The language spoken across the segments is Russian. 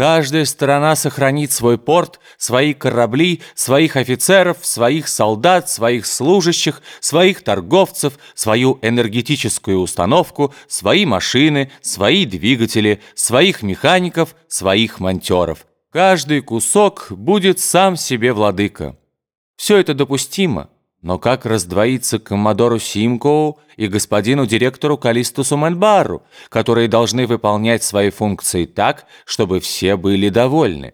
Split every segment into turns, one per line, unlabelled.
Каждая сторона сохранит свой порт, свои корабли, своих офицеров, своих солдат, своих служащих, своих торговцев, свою энергетическую установку, свои машины, свои двигатели, своих механиков, своих монтеров. Каждый кусок будет сам себе владыка. Все это допустимо. Но как раздвоиться коммодору Симкоу и господину директору Калистусу Мальбару, которые должны выполнять свои функции так, чтобы все были довольны?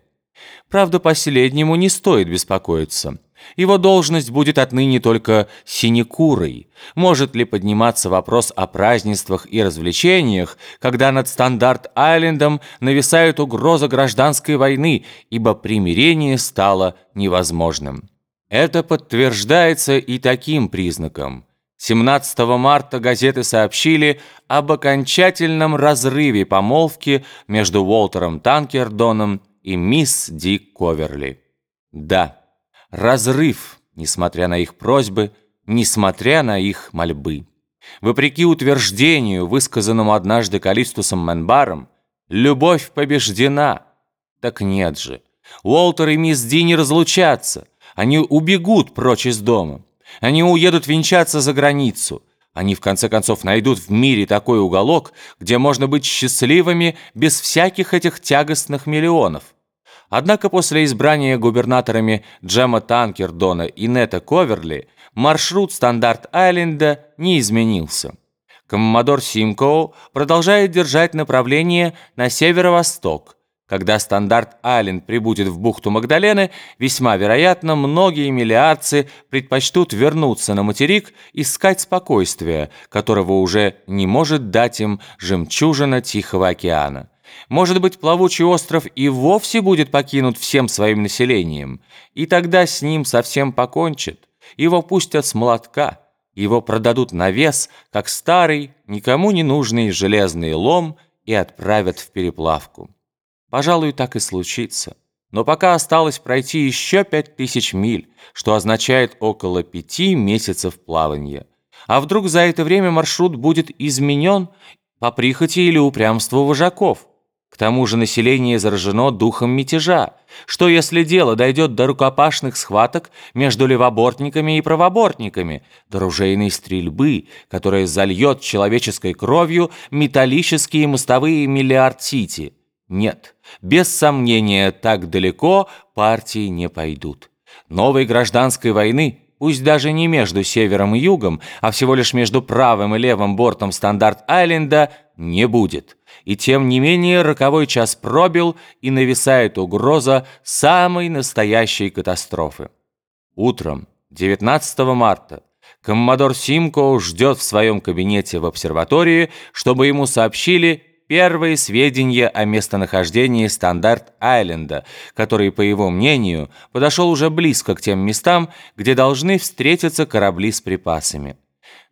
Правда, последнему не стоит беспокоиться. Его должность будет отныне только синекурой. Может ли подниматься вопрос о празднествах и развлечениях, когда над Стандарт-Айлендом нависает угроза гражданской войны, ибо примирение стало невозможным? Это подтверждается и таким признаком. 17 марта газеты сообщили об окончательном разрыве помолвки между Уолтером Танкердоном и мисс Ди Коверли. Да, разрыв, несмотря на их просьбы, несмотря на их мольбы. Вопреки утверждению, высказанному однажды Калистусом Менбаром, любовь побеждена. Так нет же, Уолтер и мисс Ди не разлучатся – они убегут прочь из дома. Они уедут венчаться за границу. Они, в конце концов, найдут в мире такой уголок, где можно быть счастливыми без всяких этих тягостных миллионов. Однако после избрания губернаторами Джема Танкердона и Нета Коверли маршрут Стандарт-Айленда не изменился. Коммодор Симкоу продолжает держать направление на северо-восток, когда стандарт-Айленд прибудет в бухту Магдалены, весьма вероятно, многие миллиардцы предпочтут вернуться на материк искать спокойствия, которого уже не может дать им жемчужина Тихого океана. Может быть, плавучий остров и вовсе будет покинут всем своим населением, и тогда с ним совсем покончат. Его пустят с молотка, его продадут на вес, как старый, никому не нужный железный лом, и отправят в переплавку. Пожалуй, так и случится. Но пока осталось пройти еще пять тысяч миль, что означает около пяти месяцев плавания. А вдруг за это время маршрут будет изменен по прихоти или упрямству вожаков? К тому же население заражено духом мятежа. Что если дело дойдет до рукопашных схваток между левобортниками и правобортниками, до ружейной стрельбы, которая зальет человеческой кровью металлические мостовые Миллиард-Сити? Нет, без сомнения, так далеко партии не пойдут. Новой гражданской войны, пусть даже не между севером и югом, а всего лишь между правым и левым бортом Стандарт-Айленда, не будет. И тем не менее роковой час пробил и нависает угроза самой настоящей катастрофы. Утром 19 марта коммодор Симко ждет в своем кабинете в обсерватории, чтобы ему сообщили первые сведения о местонахождении Стандарт-Айленда, который, по его мнению, подошел уже близко к тем местам, где должны встретиться корабли с припасами.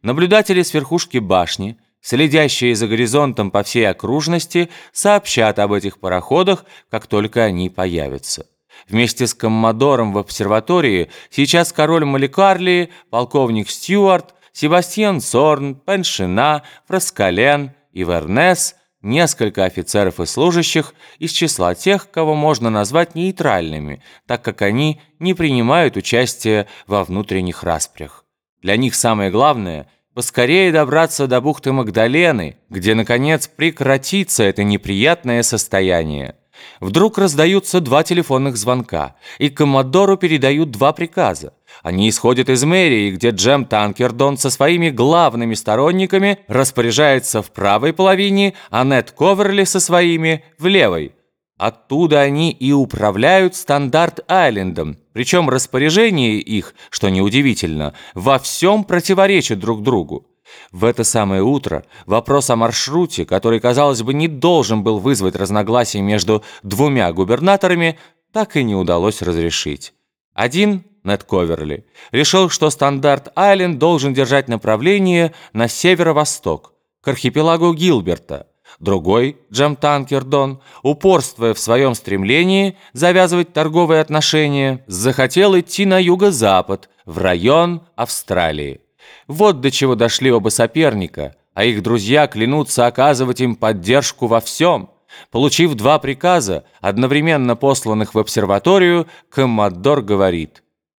Наблюдатели с верхушки башни, следящие за горизонтом по всей окружности, сообщат об этих пароходах, как только они появятся. Вместе с коммодором в обсерватории сейчас король Маликарлии, полковник Стюарт, Себастьян Сорн, Пеншина, Фраскален и Вернес – несколько офицеров и служащих из числа тех, кого можно назвать нейтральными, так как они не принимают участия во внутренних распрях. Для них самое главное – поскорее добраться до бухты Магдалены, где, наконец, прекратится это неприятное состояние. Вдруг раздаются два телефонных звонка, и Коммодору передают два приказа. Они исходят из мэрии, где Джем Танкердон со своими главными сторонниками распоряжается в правой половине, а Нед Коверли со своими в левой. Оттуда они и управляют Стандарт-Айлендом, причем распоряжение их, что неудивительно, во всем противоречит друг другу. В это самое утро вопрос о маршруте, который, казалось бы, не должен был вызвать разногласий между двумя губернаторами, так и не удалось разрешить. Один, Нед Коверли, решил, что Стандарт-Айленд должен держать направление на северо-восток, к архипелагу Гилберта. Другой, Джем Танкердон, упорствуя в своем стремлении завязывать торговые отношения, захотел идти на юго-запад, в район Австралии. Вот до чего дошли оба соперника, а их друзья клянутся оказывать им поддержку во всем. Получив два приказа, одновременно посланных в обсерваторию, коммодор говорит